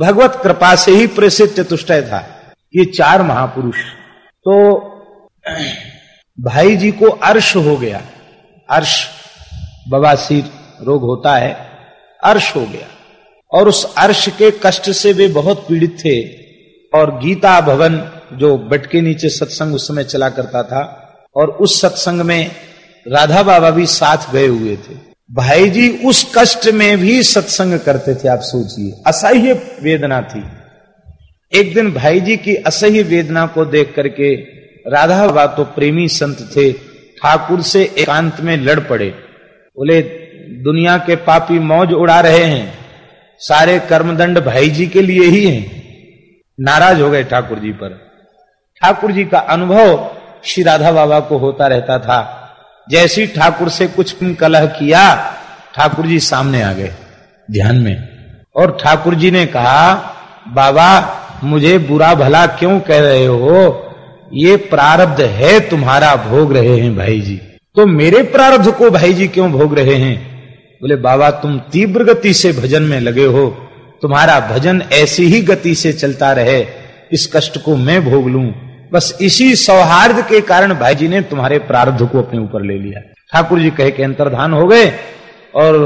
भगवत कृपा से ही प्रसिद्ध चतुष्टय था ये चार महापुरुष। तो भाई जी को अर्श हो गया। अर्श बवासीर रोग होता है, अर्श हो गया। और उस अर्श के कष्ट से वे बहुत पीड़ित थे। और गीता भवन जो बट के नीचे सत्संग उस समय चला करता था, और उस सत्संग में राधा बाबा भी साथ गए हुए थे। भाई जी, उस कष्ट में भी सत्संग करते थे, आप सोचिए। असह्य वेदना थी। एक दिन भाई जी की असह्य वेदना को देख करके राधा बाबा तो प्रेमी संत थे, ठाकुर से एकांत में लड़ पड़े। बोले, दुनिया के पापी मौज उड़ा रहे हैं। सारे कर्मदंड भाई जी के लिए ही हैं। नाराज़ हो गए ठाकुर जी पर। ठाकुर जी का अनुभव श्री राधा बाबा को होता रहता था। जैसी ठाकुर से कुछ कलह किया, ठाकुर जी सामने आ गए, ध्यान में। और ठाकुर जी ने कहा, बाबा, मुझे बुरा भला क्यों कह रहे हो? ये प्रारब्ध है तुम्हारा, भोग रहे हैं भाई जी। तो मेरे प्रारब्ध को भाई जी क्यों भोग रहे हैं? बोले, बाबा, तुम तीव्र गति से भजन में लगे हो। तुम्हारा भजन ऐसी ही गति से चलता रहे, इस कष्ट को मैं भोग लूँ। बस इसी सौहार्द के कारण भाई जी ने तुम्हारे प्रारब्ध को अपने ऊपर ले लिया। ठाकुर जी कहे के अंतर्धान हो गए और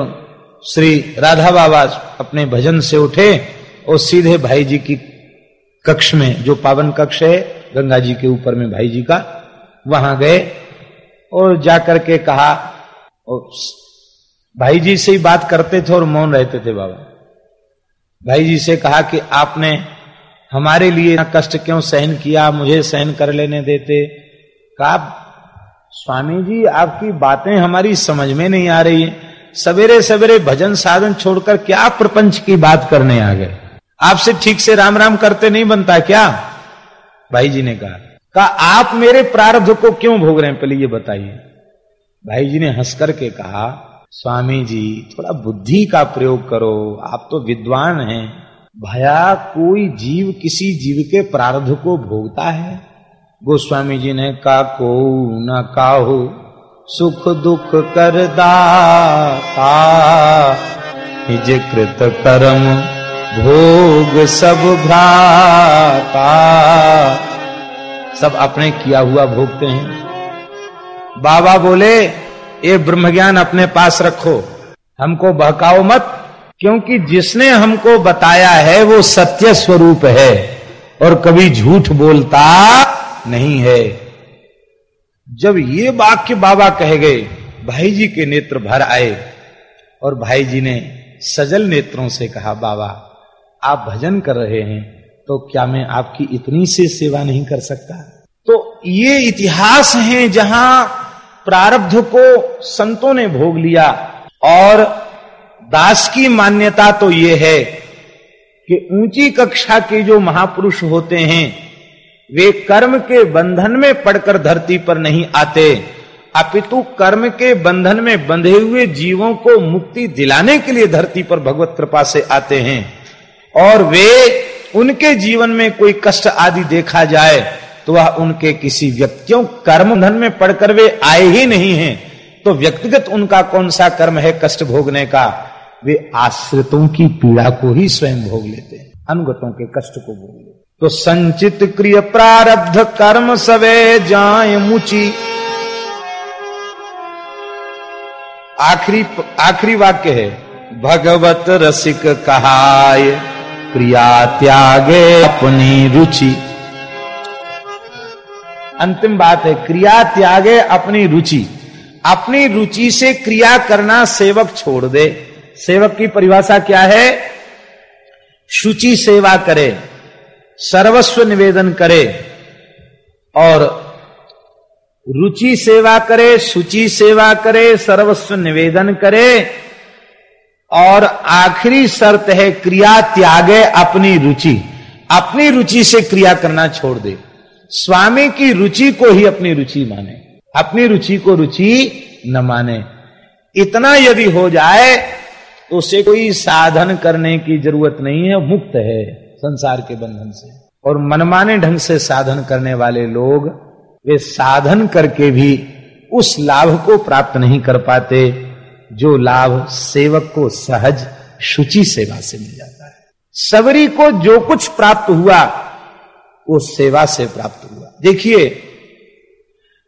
श्री राधा बाबा अपने भजन से उठे और सीधे भाई जी की कक्ष में, जो पावन कक्ष है, गंगा जी के ऊपर में भाई जी का, वहाँ गए और जाकर के कहा भाई जी से ही बात करते थे और मौन रहते थे बाबा। भाई जी से कहा कि आपने हमारे लिए कष्ट क्यों सहन किया? मुझे सहन कर लेने देते। कहा स्वामी जी आपकी बातें हमारी समझ में नहीं आ रही है। सवेरे सवेरे भजन साधन छोड़कर क्या प्रपंच की बात करने आ गए? आपसे ठीक से राम राम करते नहीं बनता क्या? भाई जी ने कहा कहा, आप मेरे प्रारब्ध को क्यों भोग रहे हैं? पहले ये बताइए। भाई जी ने हंस करके कहा स्वामी जी थोड़ा बुद्धि का प्रयोग करो। आप तो विद्वान हैं। भया कोई जीव किसी जीव के प्रारब्ध को भोगता है? गोस्वामी जी ने का को न काहो, सुख दुख कर दाता कृत कर्म भोग सब भ्राता। सब अपने किया हुआ भोगते हैं। बाबा बोले, ये ब्रह्म ज्ञान अपने पास रखो, हमको बहकाओ मत क्योंकि जिसने हमको बताया है वो सत्य स्वरूप है और कभी झूठ बोलता नहीं है। जब ये वाक्य बाबा कह गए, भाई जी के नेत्र भर आए और भाई जी ने सजल नेत्रों से कहा, बाबा, आप भजन कर रहे हैं तो क्या मैं आपकी इतनी से सेवा नहीं कर सकता? तो ये इतिहास है जहाँ प्रारब्ध को संतों ने भोग लिया और दास की मान्यता तो ये है कि ऊँची कक्षा के जो महापुरुष होते हैं, वे कर्म के बंधन में पड़कर धरती पर नहीं आते। अपितु कर्म के बंधन में बंधे हुए जीवों को मुक्ति दिलाने के लिए धरती पर भगवत कृपा से आते हैं। और वे, उनके जीवन में कोई कष्ट आदि देखा जाए तो वह उनके किसी व्यक्तियों कर्म धन में पढ़कर वे आए ही नहीं हैं। तो व्यक्तिगत उनका कौन सा कर्म है कष्ट भोगने का? वे आश्रितों की पीड़ा को ही स्वयं भोग लेते हैं, अनुगतों के कष्ट को भोग लेते तो संचित क्रिय प्रारब्ध कर्म सवे जाय मुची। आखिरी आखिरी वाक्य है, भगवत रसिक कहाय, क्रिया त्यागे अपनी रुचि। अंतिम बात है, क्रिया त्यागे अपनी रुचि। अपनी रुचि से क्रिया करना सेवक छोड़ दे। सेवक की परिभाषा क्या है? शुचि सेवा करे, सर्वस्व निवेदन करे और रुचि सेवा करे, शुचि सेवा करे, सर्वस्व निवेदन करे और आखिरी शर्त है क्रिया त्यागे अपनी रुचि। अपनी रुचि से क्रिया करना छोड़ दे। स्वामी की रुचि को ही अपनी रुचि माने। अपनी रुचि को रुचि न माने। इतना यदि हो जाए तो उसे कोई साधन करने की ज़रूरत नहीं है, मुक्त है संसार के बंधन से। और मनमाने ढंग से साधन करने वाले लोग, वे साधन करके भी उस लाभ को प्राप्त नहीं कर पाते, जो लाभ सेवक को सहज शुचि सेवा से मिल जाता है। सबरी को जो कुछ प्राप्त हुआ, वो सेवा से प्राप्त हुआ। देखिए,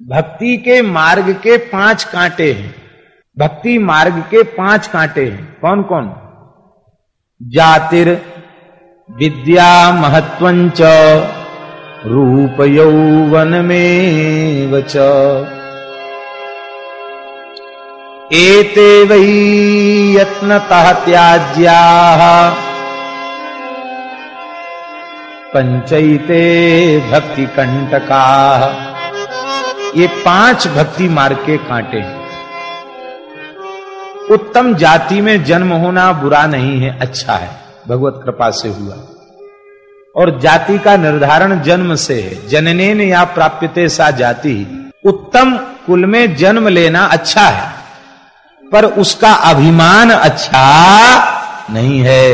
भक्ति के मार्ग के पाँच कांटे हैं। भक्ति मार्ग के पाँच कांटे हैं। कौन कौन जातिर, विद्या महत्वंच, रूप यौवन में वच एते वै यत्नतः त्याज्या। पंचैते भक्ति कंटका ये पाँच भक्ति मार्ग के कांटे हैं। उत्तम जाति में जन्म होना बुरा नहीं है अच्छा है। भगवत कृपा से हुआ। और जाति का निर्धारण जन्म से है। जनने या प्राप्यते सा जाति। उत्तम कुल में जन्म लेना अच्छा है, पर उसका अभिमान अच्छा नहीं है।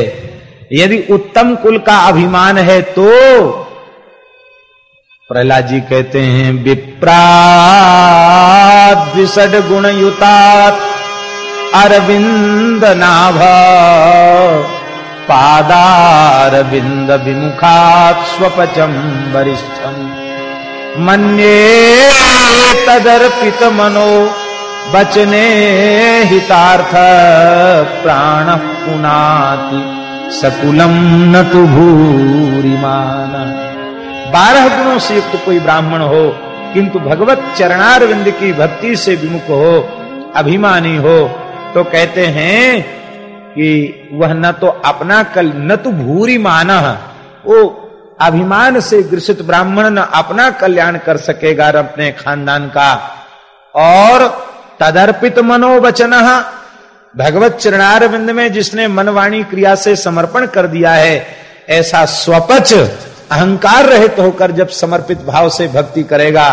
यदि उत्तम कुल का अभिमान है तो प्रहलाद जी कहते हैं, विप्राद गुण युतात अरविंद नाभ पादारविंद विमुखात स्वपचम वरिष्ठम मन्ये तदर्पित मनो बचने हितार्थ प्राण पुनाति। सकुलम न तो भूरिमान। बारह गुणों से युक्त कोई ब्राह्मण हो, किंतु भगवत चरणारविंद की भक्ति से विमुख हो, अभिमानी हो तो कहते हैं कि वह न तो अपना कल न तो भूरी मान। वो अभिमान से ग्रसित ब्राह्मण न अपना कल्याण कर सकेगा अपने खानदान का। और तदर्पित मनोवचन, भगवत चरणारविंद में जिसने मनवाणी क्रिया से समर्पण कर दिया है, ऐसा स्वपच अहंकार रहित होकर जब समर्पित भाव से भक्ति करेगा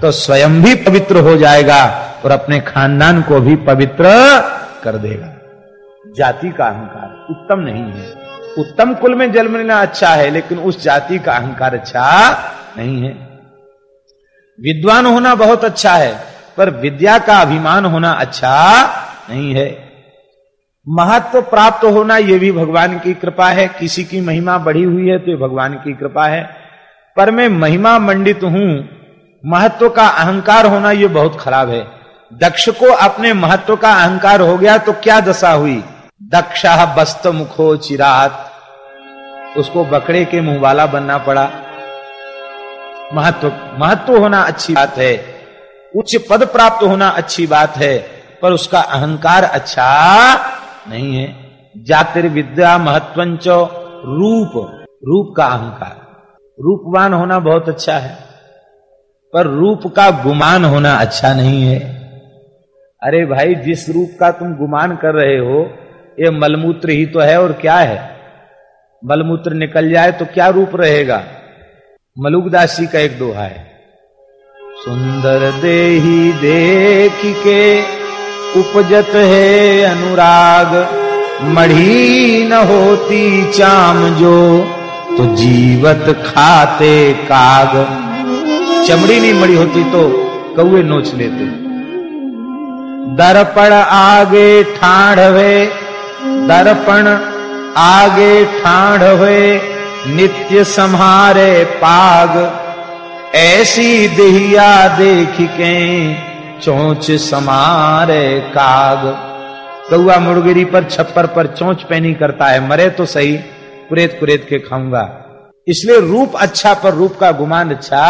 तो स्वयं भी पवित्र हो जाएगा और अपने खानदान को भी पवित्र कर देगा। जाति का अहंकार उत्तम नहीं है। उत्तम कुल में जन्म लेना अच्छा है, लेकिन उस जाति का अहंकार अच्छा नहीं है। विद्वान होना बहुत अच्छा है, पर विद्या का अभिमान होना अच्छा नहीं है। महत्व प्राप्त होना यह भी भगवान की कृपा है। किसी की महिमा बढ़ी हुई है तो भगवान की कृपा है। पर मैं महिमा मंडित हूँ महत्व का अहंकार होना यह बहुत खराब है। दक्ष को अपने महत्व का अहंकार हो गया तो क्या दशा हुई? दक्षा बस्त मुखो चिरात। उसको बकरे के मुँह वाला बनना पड़ा। महत्व महत्व होना अच्छी बात है। उच्च पद प्राप्त होना अच्छी बात है, पर उसका अहंकार अच्छा नहीं है। जातिर्विद्या महत्वंच रूप। रूप का अहंकार। रूपवान होना बहुत अच्छा है। पर रूप का गुमान होना अच्छा नहीं है। अरे भाई, जिस रूप का तुम गुमान कर रहे हो, ये मलमूत्र ही तो है और क्या है? मलमूत्र निकल जाए तो क्या रूप रहेगा? मलुकदासी का एक दोहा है। सुंदर देही देख के उपजत है अनुराग, मढ़ी न होती चाम जो तो जीवत खाते काग। चमड़ी नहीं मड़ी होती तो कौए नोच लेते। दर्पण आगे ठाढ़वे, दर्पण आगे ठाढ़वे, नित्य संहारे पाग। ऐसी देहिया देख के, चोंच समारे काग। कौआ मुड़गिरी पर छप्पर पर चोंच पैनी करता है, मरे तो सही, कुरेत कुरेत के खाऊँगा। इसलिए रूप अच्छा पर रूप का गुमान अच्छा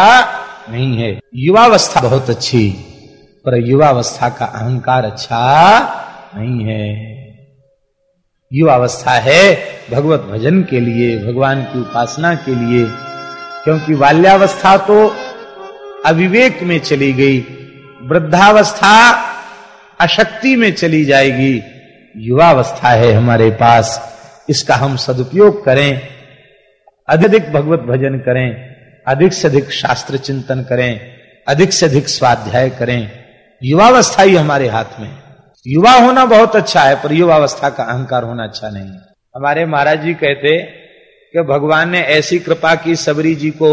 नहीं है। युवावस्था बहुत अच्छी, पर युवावस्था का अहंकार अच्छा नहीं है। युवावस्था है भगवत भजन के लिए, भगवान की उपासना के लिए, क्योंकि बाल्यावस्था तो अविवेक में चली गई, वृद्धावस्था अशक्ति में चली जाएगी। युवावस्था है हमारे पास, इसका हम सदुपयोग करें अधिक भगवत भजन करें। अधिक से अधिक शास्त्र चिंतन करें, अधिक से अधिक स्वाध्याय करें। युवावस्था ही हमारे हाथ में युवा होना बहुत अच्छा है, पर युवावस्था का अहंकार होना अच्छा नहीं हमारे महाराज जी कहते कि भगवान ने ऐसी कृपा की सबरी जी को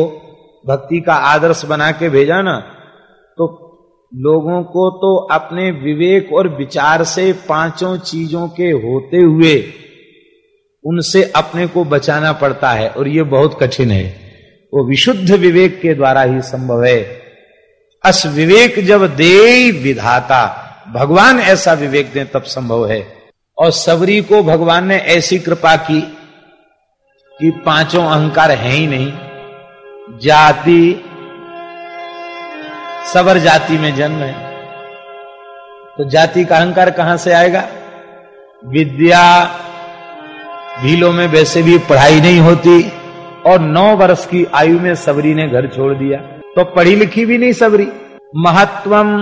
भक्ति का आदर्श बना के भेजा ना तो लोगों को तो अपने विवेक और विचार से पाँचों चीज़ों के होते हुए उनसे अपने को बचाना पड़ता है, और ये बहुत कठिन है। वो विशुद्ध विवेक के द्वारा ही संभव है। अस विवेक जब दे विधाता, भगवान ऐसा विवेक दे तब संभव है। और सबरी को भगवान ने ऐसी कृपा की कि पाँचों अहंकार है ही नहीं। जाति सबर जाति में जन्म है। तो जाति का अहंकार कहाँ से आएगा? विद्या, भीलों में वैसे भी पढ़ाई नहीं होती। और नौ वर्ष की आयु में सबरी ने घर छोड़ दिया। तो पढ़ी लिखी भी नहीं सबरी। महत्वम,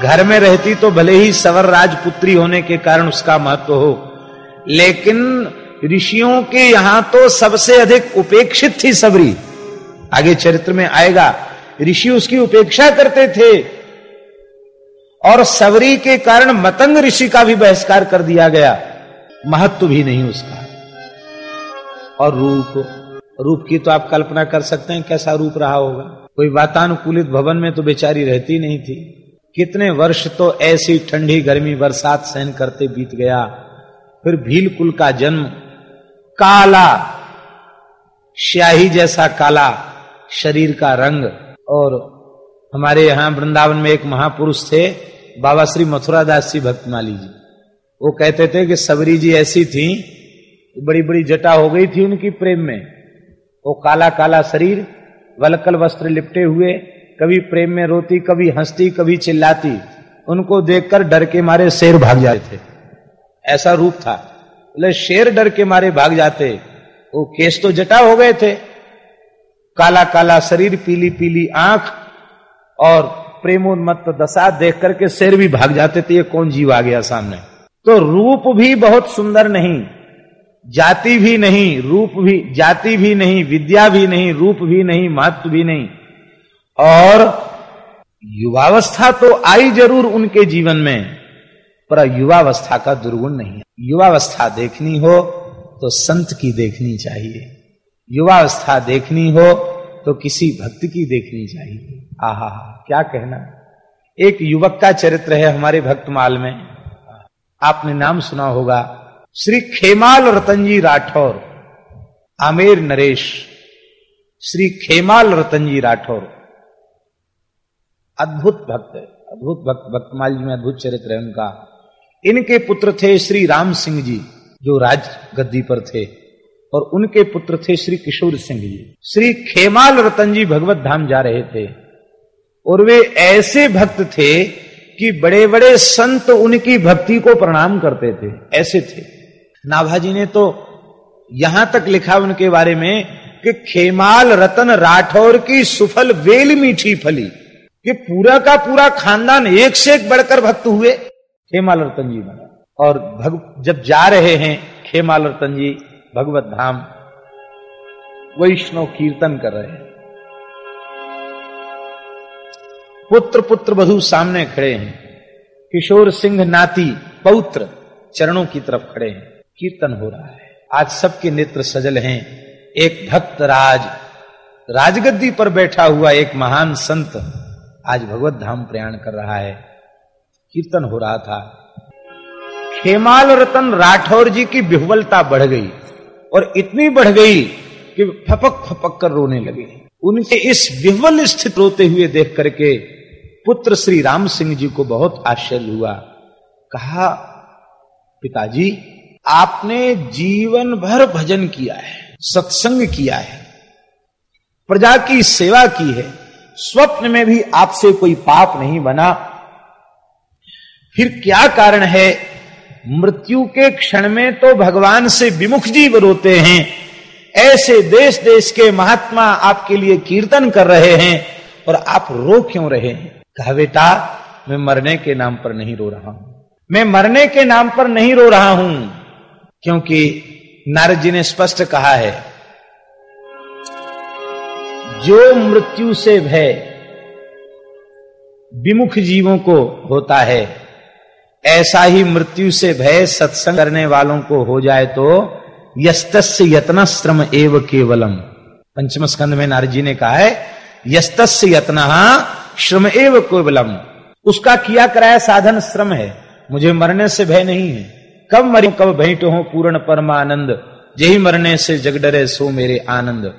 घर में रहती तो भले ही सवर राजपुत्री होने के कारण उसका महत्व हो, लेकिन ऋषियों के यहाँ तो सबसे अधिक उपेक्षित थी सबरी। आगे चरित्र में आएगा, ऋषि उसकी उपेक्षा करते थे और सबरी के कारण मतंग ऋषि का भी बहिष्कार कर दिया गया। महत्व भी नहीं उसका। और रूप। रूप की तो आप कल्पना कर सकते हैं कैसा रूप रहा होगा। कोई वातानुकूलित भवन में तो बेचारी रहती नहीं थी। कितने वर्ष तो ऐसी ठंडी गर्मी बरसात सहन करते बीत गया। फिर भील कुल का जन्म काला, स्याही जैसा काला शरीर का रंग। और हमारे यहाँ वृंदावन में एक महापुरुष थे, बाबा श्री मथुरा दास जी भक्तमाली जी। वो कहते थे कि सबरी जी ऐसी थी बड़ी बड़ी जटा हो गई थी उनकी प्रेम में। वो काला काला शरीर, वलकल वस्त्र लिपटे हुए, कभी प्रेम में रोती, कभी हंसती, कभी चिल्लाती, उनको देखकर डर के मारे शेर भाग जाते थे। ऐसा रूप था। बोले, शेर डर के मारे भाग जाते, वो केस तो जटा हो गए थे। काला काला शरीर पीली पीली आँख और प्रेमोन्मत्त दशा देख करके शेर भी भाग जाते थे, ये कौन जीव आ गया सामने? तो रूप भी बहुत सुंदर नहीं जाति भी नहीं, रूप भी, जाति भी नहीं, विद्या भी नहीं, रूप भी नहीं, महत्व भी नहीं। और युवावस्था तो आई ज़रूर उनके जीवन में, पर युवावस्था का दुर्गुण नहीं है। युवावस्था देखनी हो तो संत की देखनी चाहिए। युवावस्था देखनी हो तो किसी भक्त की देखनी चाहिए। आहा, क्या कहना? एक युवक का चरित्र है हमारे भक्तमाल में। आपने नाम सुना होगा श्री खेमाल रतनजी राठौर, आमेर नरेश, श्री खेमाल रतनजी राठौर। अद्भुत भक्त अद्भुत भक्त, भक्तमाल जी में अद्भुत चरित्र है उनका। इनके पुत्र थे श्री राम सिंह जी, जो राज गद्दी पर थे, और उनके पुत्र थे श्री किशोर सिंह जी। श्री खेमाल रतन जी भगवत धाम जा रहे थे, और वे ऐसे भक्त थे कि बड़े बड़े संत उनकी भक्ति को प्रणाम करते थे, ऐसे थे। नाभाजी ने तो यहाँ तक लिखा उनके बारे में कि खेमाल रतन राठौर की सुफल वेल मीठी फली, कि पूरा का पूरा खानदान एक से एक बढ़कर भक्त हुए, खेमाल रतन जी बना। और भग, जब जा रहे हैं, खेमाल रतन जी भगवत धाम, वैष्णव कीर्तन कर रहे हैं। पुत्र पुत्र बधु सामने खड़े हैं। किशोर सिंह नाती पौत्र चरणों की तरफ़ खड़े हैं। कीर्तन हो रहा है। आज सबके नेत्र सजल हैं। एक भक्त राज, राजगद्दी पर बैठा हुआ एक महान संत आज भगवत धाम प्रयाण कर रहा है। कीर्तन हो रहा था। खेमाल रतन राठौर जी की विह्वलता बढ़ गई और इतनी बढ़ गई कि फपक फपक कर रोने लगे। उनके इस विह्वल स्थित रोते हुए देख करके पुत्र श्री राम सिंह जी को बहुत आश्चर्य हुआ। कहा, पिताजी आपने जीवन भर भजन किया है, सत्संग किया है, प्रजा की सेवा की है, स्वप्न में भी आपसे कोई पाप नहीं बना। फिर क्या कारण है? मृत्यु के क्षण में तो भगवान से विमुख जीव रोते हैं। ऐसे देश देश के महात्मा आपके लिए कीर्तन कर रहे हैं और आप रो क्यों रहे हैं? कहा, बेटा, मैं मरने के नाम पर नहीं रो रहा हूँ। मैं मरने के नाम पर नहीं रो रहा हूँ। क्योंकि नारद जी ने स्पष्ट कहा है, जो मृत्यु से भय विमुख जीवों को होता है, ऐसा ही मृत्यु से भय सत्संग करने वालों को हो जाए तो यस्तस्य यत्न श्रम एव केवलम। पंचम स्कंद में नारद जी ने कहा है, यस्तस्य यत्न श्रम एव केवलम। उसका किया कराया साधन श्रम है, मुझे मरने से भय नहीं है। कब मरी, कब भेंट हो पूर्ण परमानंद। यही मरने से जग डरे, सो मेरे आनंद।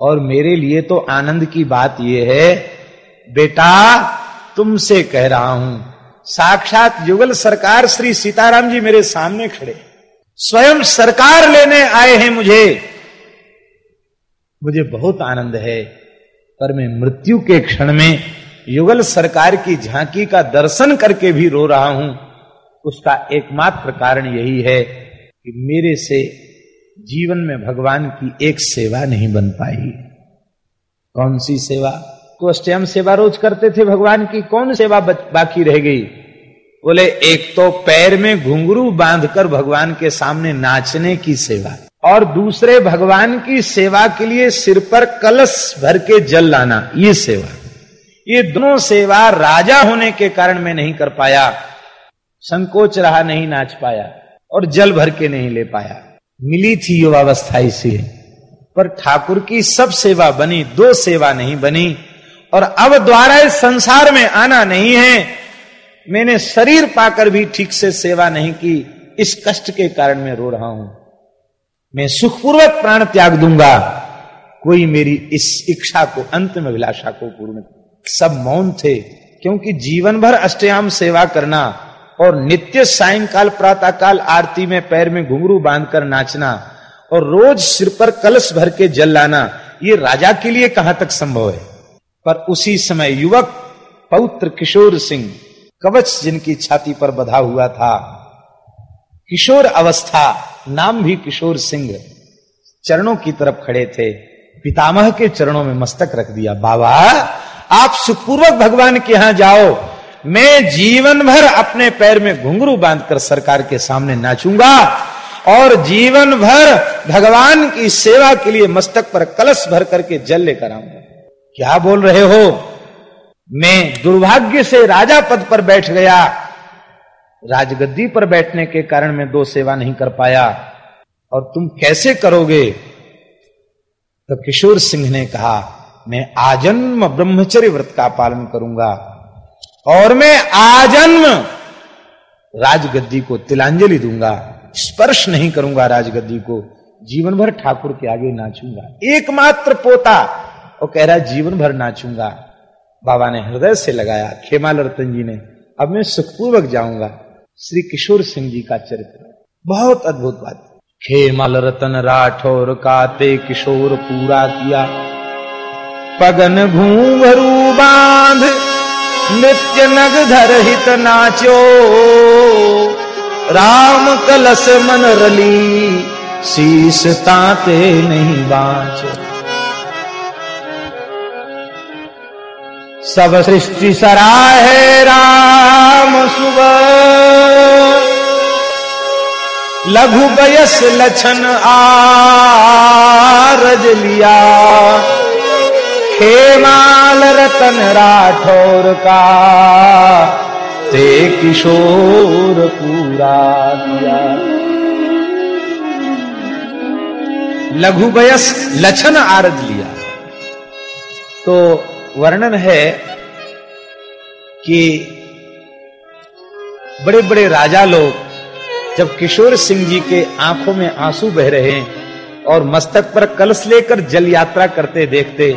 और मेरे लिए तो आनंद की बात यह है, बेटा, तुमसे कह रहा हूँ, साक्षात युगल सरकार श्री सीताराम जी मेरे सामने खड़े। स्वयं सरकार लेने आए हैं मुझे। मुझे बहुत आनंद है, पर मैं मृत्यु के क्षण में युगल सरकार की झांकी का दर्शन करके भी रो रहा हूँ। उसका एकमात्र कारण यही है कि मेरे से जीवन में भगवान की एक सेवा नहीं बन पाई। कौन सी सेवा? हम सेवा रोज करते थे भगवान की, कौन सेवा बाकी रह गई? बोले, एक तो पैर में घुंघरू बांधकर भगवान के सामने नाचने की सेवा और दूसरे भगवान की सेवा के लिए सिर पर कलश भर के जल लाना, ये सेवा। ये दोनों सेवा राजा होने के कारण मैं नहीं कर पाया। संकोच रहा, नहीं नाच पाया और जल भर के नहीं ले पाया। मिली थी युवावस्था इसी। पर ठाकुर की सब सेवा बनी, दो सेवा नहीं बनी और अब द्वारा इस संसार में आना नहीं है। मैंने शरीर पाकर भी ठीक से सेवा नहीं की, इस कष्ट के कारण मैं रो रहा हूँ। मैं सुखपूर्वक प्राण त्याग दूँगा। कोई मेरी इस इच्छा को, अंत में अभिलाषा को पूर्ण सब मौन थे, क्योंकि जीवन भर अष्टयाम सेवा करना और नित्य सायंकाल प्रातः काल आरती में पैर में घुंघरू बांधकर नाचना और रोज सिर पर कलश भर के जल लाना, ये राजा के लिए कहाँ तक संभव है? पर उसी समय युवक पौत्र किशोर सिंह, कवच जिनकी छाती पर बधा हुआ था, किशोर अवस्था नाम भी किशोर सिंह चरणों की तरफ़ खड़े थे। पितामह के चरणों में मस्तक रख दिया, बाबा, आप सुखपूर्वक भगवान के यहाँ जाओ मैं जीवन भर अपने पैर में घुंघरू बांधकर सरकार के सामने नाचूँगा और जीवन भर भगवान की सेवा के लिए मस्तक पर कलश भर करके जल लेकर आऊँगा। क्या बोल रहे हो? मैं दुर्भाग्य से राजा पद पर बैठ गया। राजगद्दी पर बैठने के कारण मैं दो सेवा नहीं कर पाया। और तुम कैसे करोगे? तो किशोर सिंह ने कहा, मैं आजन्म ब्रह्मचर्य व्रत का पालन करूँगा। और मैं आजन्म राजगद्दी को तिलांजलि दूँगा, स्पर्श नहीं करूँगा राजगद्दी को जीवन भर ठाकुर के आगे नाचूँगा। एकमात्र पोता, वो कह रहा जीवन भर नाचूँगा। बाबा ने हृदय से लगाया खेमाल रतन जी ने, अब मैं सुखपूर्वक जाऊँगा। श्री किशोर सिंह जी का चरित्र। बहुत अद्भुत बात। खेमल रतन राठौर का ते किशोर पूरा किया। पगन भूभरू बाँध नित्य नग धर हित नाचो। राम कलश मन रली, शीश ताते नहीं बाँच। सब सृष्टि सराहे राम सुबह। लघु बयस लछन आरज लिया। खेमाल रतन राठौर का। ते किशोर पूरा दिया लघु बयस लक्षण आरद लिया। तो वर्णन है कि बड़े बड़े राजा लोग जब किशोर सिंह जी के आँखों में आँसू बह रहे हैं और मस्तक पर कलश लेकर जल यात्रा करते देखते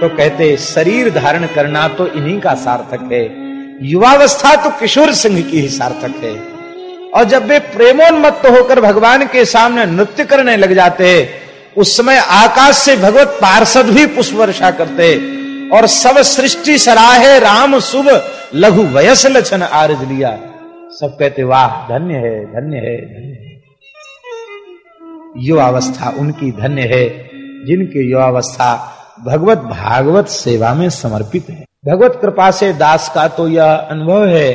तो कहते, शरीर धारण करना तो इन्हीं का सार्थक है। युवावस्था तो किशोर सिंह की ही सार्थक है। और जब वे प्रेमोन्मत्त होकर भगवान के सामने नृत्य करने लग जाते, उस समय आकाश से भगवत पार्षद भी पुष्प वर्षा करते, और सब सृष्टि सराहे राम शुभ लघु वयस लक्षण आरज लिया। सब कहते, वाह, धन्य है धन्य है धन्य है। युवावस्था उनकी धन्य है, जिनकी युवावस्था भगवत भागवत सेवा में समर्पित है। भगवत कृपा से दास का तो यह अनुभव है,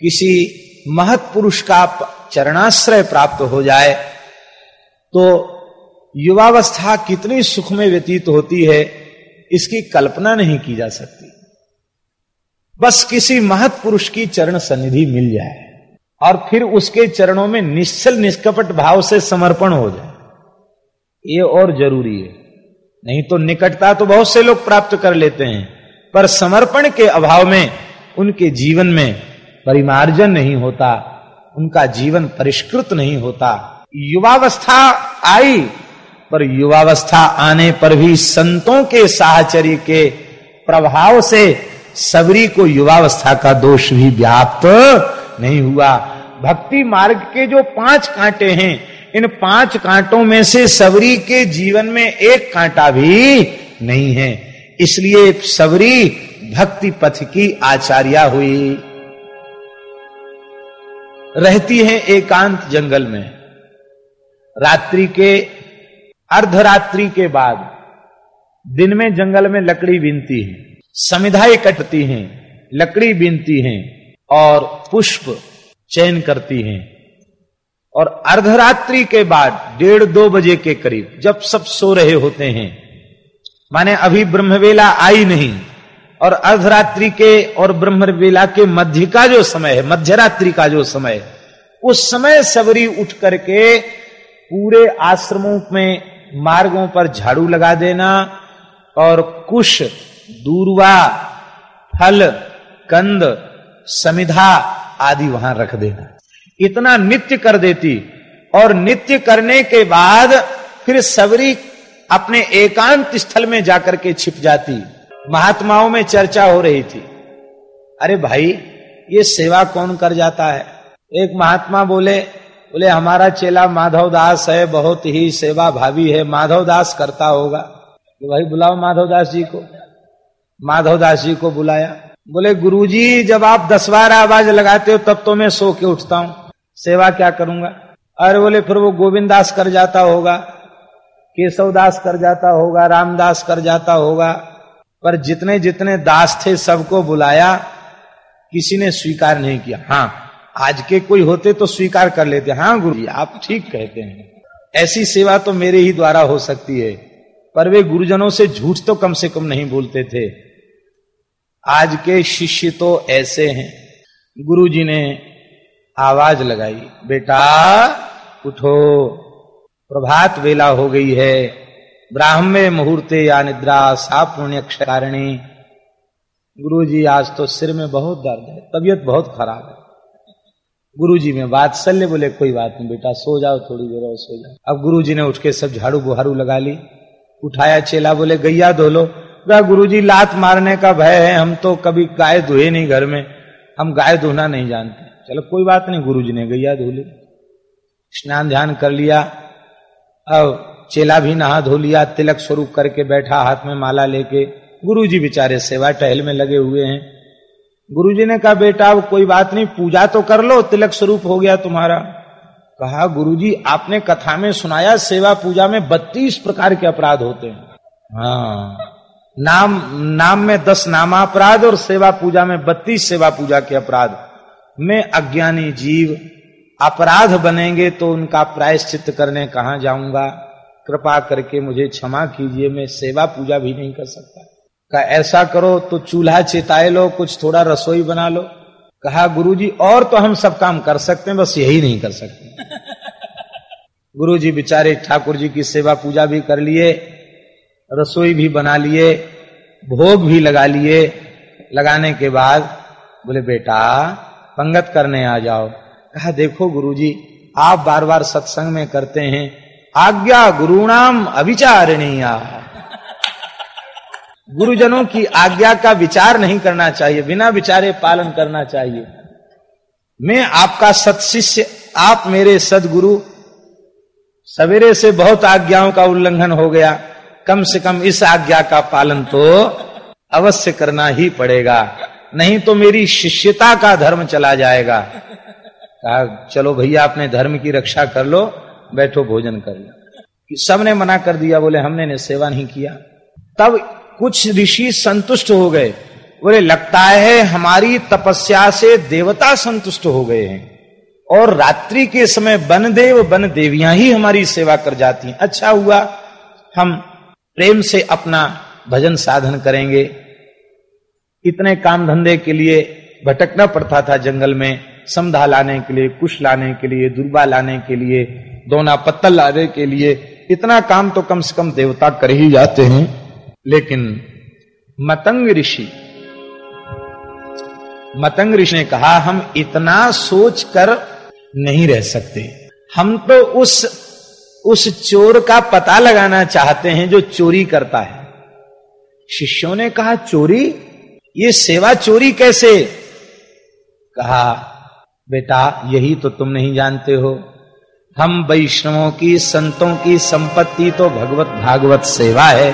किसी महत पुरुष का चरणाश्रय प्राप्त हो जाए तो युवावस्था कितनी सुख में व्यतीत होती है, इसकी कल्पना नहीं की जा सकती। बस किसी महत पुरुष की चरण सन्निधि मिल जाए, और फिर उसके चरणों में निश्चल निष्कपट भाव से समर्पण हो जाए। ये और ज़रूरी है। नहीं तो निकटता तो बहुत से लोग प्राप्त कर लेते हैं, पर समर्पण के अभाव में, उनके जीवन में परिमार्जन नहीं होता, उनका जीवन परिष्कृत नहीं होता। युवावस्था आई, पर युवावस्था आने पर भी संतों के साहचर्य के प्रभाव से सबरी को युवावस्था का दोष भी व्याप्त नहीं हुआ। भक्ति मार्ग के जो पाँच कांटे हैं इन पाँच कांटों में से सबरी के जीवन में एक कांटा भी नहीं है। इसलिए सबरी भक्ति पथ की आचार्या हुई। रहती है एकांत जंगल में। रात्रि के, अर्धरात्रि के बाद दिन में जंगल में लकड़ी बीनती है, समिधाएँ कटती हैं, लकड़ी बीनती हैं और पुष्प चयन करती हैं। और अर्धरात्रि के बाद, डेढ़ दो बजे के करीब, जब सब सो रहे होते हैं, माने अभी ब्रह्मवेला आई नहीं, और अर्धरात्रि के और ब्रह्मवेला के मध्य का जो समय है, मध्यरात्रि का जो समय है, उस समय सबरी उठ करके पूरे आश्रमों में मार्गों पर झाड़ू लगा देना, और कुश, दूरवा, फल, कंद, समिधा आदि वहाँ रख देना। इतना नित्य कर देती। और नित्य करने के बाद फिर सबरी अपने एकांत स्थल में जाकर के छिप जाती। महात्माओं में चर्चा हो रही थी। अरे भाई, ये सेवा कौन कर जाता है? एक महात्मा बोले बोले, हमारा चेला माधव दास है, बहुत ही सेवा भावी है, माधव दास करता होगा। तो भाई, बुलाओ माधव दास जी को। माधव दास जी को बुलाया। बोले, गुरुजी, जब आप दस बार आवाज़ लगाते हो, तब तो मैं सो के उठता हूँ। सेवा क्या करूँगा? अरे बोले, फिर वो गोविंद दास कर जाता होगा केशव दास कर जाता होगा, रामदास कर जाता होगा, पर जितने जितने दास थे सबको बुलाया, किसी ने स्वीकार नहीं किया। हाँ आज के कोई होते तो स्वीकार कर लेते। हाँ गुरु जी, आप ठीक कहते हैं। ऐसी सेवा तो मेरे ही द्वारा हो सकती है, पर वे गुरुजनों से झूठ तो कम से कम नहीं बोलते थे। आज के शिष्य तो ऐसे हैं। गुरु जी ने आवाज़ लगाई, बेटा, उठो। प्रभात वेला हो गई है। ब्राह्मे मुहूर्ते या निद्रा सा पुण्य कारिणी गुरु जी आज तो सिर में बहुत दर्द है, तबीयत बहुत खराब है। गुरु जी में बात वात्सल्य बोले, कोई बात नहीं बेटा, सो जाओ, थोड़ी देर और सो जाओ। अब गुरु जी ने उठ के सब झाड़ू बुहारू लगा ली। उठाया चेला, बोले, गैया धो लो गुरु जी लात मारने का भय है, हम तो कभी गाय धोए नहीं घर में। हम गाय धोना नहीं जानते। चलो कोई बात नहीं गुरु जी ने गैया धो ली स्नान ध्यान कर लिया। अब चेला भी नहा धो लिया, तिलक स्वरूप करके बैठा, हाथ में माला लेके। गुरु जी बेचारे सेवा टहल में लगे हुए हैं। गुरु जी ने कहा, बेटा, अब कोई बात नहीं, पूजा तो कर लो, तिलक स्वरूप हो गया तुम्हारा। कहा गुरु जी आपने कथा में सुनाया, सेवा पूजा में बत्तीस प्रकार के अपराध होते हैं। हाँ। नाम नाम में दस नामा अपराध और सेवा पूजा में बत्तीस सेवा पूजा के अपराध। में अज्ञानी जीव अपराध बनेंगे तो उनका प्रायश्चित करने कहा जाऊँगा? कृपा करके मुझे क्षमा कीजिए मैं सेवा पूजा भी नहीं कर सकता। का ऐसा करो तो चूल्हा चिताए लो कुछ थोड़ा रसोई बना लो। कहा गुरुजी और तो हम सब काम कर सकते हैं बस यही नहीं कर सकते गुरु जी बेचारे ठाकुर जी की सेवा पूजा भी कर लिए रसोई भी बना लिए भोग भी लगा लिए। लगाने के बाद बोले बेटा पंगत करने आ जाओ। कहा, देखो गुरुजी, आप बार बार सत्संग में करते हैं। आज्ञा गुरुणाम अविचारणीय। गुरुजनों की आज्ञा का विचार नहीं करना चाहिए, बिना विचारे पालन करना चाहिए। मैं आपका सत्शिष्य, आप मेरे सदगुरु। सवेरे से बहुत आज्ञाओं का उल्लंघन हो गया। कम से कम इस आज्ञा का पालन तो अवश्य करना ही पड़ेगा। नहीं तो मेरी शिष्यता का धर्म चला जाएगा। कहा, चलो भैया अपने धर्म की रक्षा कर लो, बैठो, भोजन कर लो। सबने मना कर दिया, बोले, हमने ने सेवा नहीं किया। तब कुछ ऋषि संतुष्ट हो गए। बोले, लगता है हमारी तपस्या से देवता संतुष्ट हो गए हैं। और रात्रि के समय वन देव वन देवियाँ ही हमारी सेवा कर जाती हैं। अच्छा हुआ, हम प्रेम से अपना भजन साधन करेंगे। इतने काम धंधे के लिए भटकना पड़ता था जंगल में, समधा लाने के लिए, कुश लाने के लिए, दुर्बा लाने के लिए, दोना पत्तल लाने के लिए, इतना काम तो कम से कम देवता कर ही जाते हैं। लेकिन मतंग ऋषि मतंग ऋषि ने कहा, हम इतना सोच कर नहीं रह सकते। हम तो उस उस चोर का पता लगाना चाहते हैं जो चोरी करता है। शिष्यों ने कहा, चोरी ये सेवा चोरी कैसे? कहा, बेटा, यही तो तुम नहीं जानते हो। हम वैष्णवों की, संतों की संपत्ति तो भगवत भागवत सेवा है।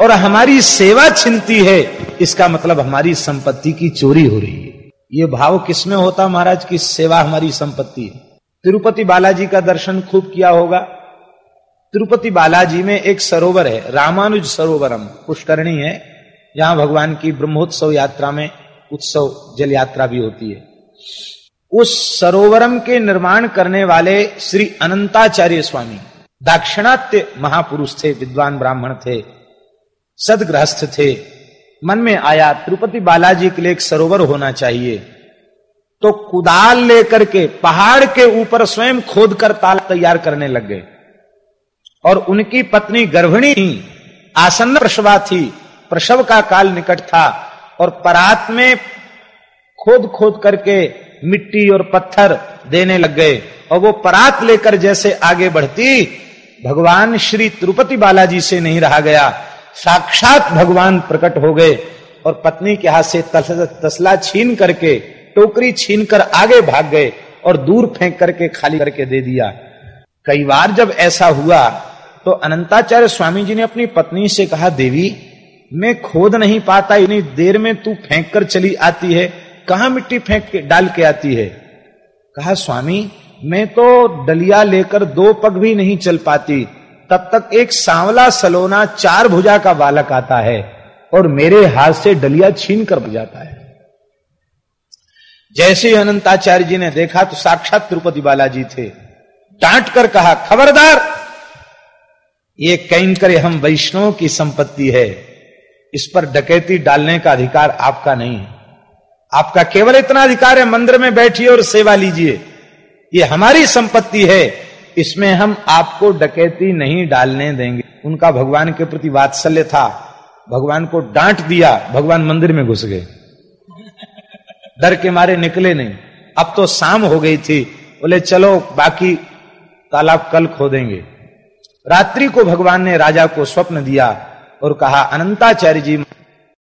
और हमारी सेवा छिनती है, इसका मतलब हमारी संपत्ति की चोरी हो रही है। ये भाव किसमें होता महाराज की सेवा हमारी संपत्ति है? तिरुपति बालाजी का दर्शन खूब किया होगा। तिरुपति बालाजी में एक सरोवर है, रामानुज सरोवरम, पुष्करणी है। जहाँ भगवान की ब्रह्मोत्सव यात्रा में उत्सव जल यात्रा भी होती है। उस सरोवरम के निर्माण करने वाले श्री अनंताचार्य स्वामी दाक्षिणात्य महापुरुष थे, विद्वान ब्राह्मण थे सदग्रहस्थ थे। मन में आया, तिरुपति बालाजी के लिए एक सरोवर होना चाहिए। तो कुदाल लेकर के, पहाड़ के ऊपर स्वयं खोद कर ताल तैयार करने लग गए। और उनकी पत्नी गर्भिणी आसन्न प्रसवा थी। प्रसव का काल निकट था और परात में खोद खोद करके मिट्टी और पत्थर देने लग गए और वो परात लेकर जैसे आगे बढ़ती, भगवान श्री तिरुपति बालाजी से नहीं रहा गया। साक्षात भगवान प्रकट हो गए और पत्नी के हाथ से तसला छीन करके, टोकरी छीन कर आगे भाग गए और दूर फेंक करके, खाली करके दे दिया। कई बार जब ऐसा हुआ तो अनंताचार्य स्वामी जी ने अपनी पत्नी से कहा, देवी मैं खोद नहीं पाता, इतनी देर में तू फेंक कर चली आती है। कहा मिट्टी फेंक के डाल के आती है? कहा, स्वामी, मैं तो डलिया लेकर दो पग भी नहीं चल पाती। तब तक एक सांवला सलोना चार भुजा का बालक आता है और मेरे हाथ से डलिया छीन कर जाता है। जैसे ही अनंताचार्य जी ने देखा तो साक्षात तिरुपति बालाजी थे। डांट कर कहा, खबरदार, ये कैंकर हम वैष्णव की संपत्ति है। इस पर डकैती डालने का अधिकार आपका नहीं है। आपका केवल इतना अधिकार है, मंदिर में बैठिए और सेवा लीजिए। ये हमारी संपत्ति है, इसमें हम आपको डकैती नहीं डालने देंगे। उनका भगवान के प्रति वात्सल्य था, भगवान को डांट दिया, भगवान मंदिर में घुस गए। डर के मारे निकले नहीं। अब तो शाम हो गई थी, बोले, चलो, बाकी तालाब कल खोदेंगे। रात्रि को भगवान ने राजा को स्वप्न दिया और कहा अनंताचार्य जी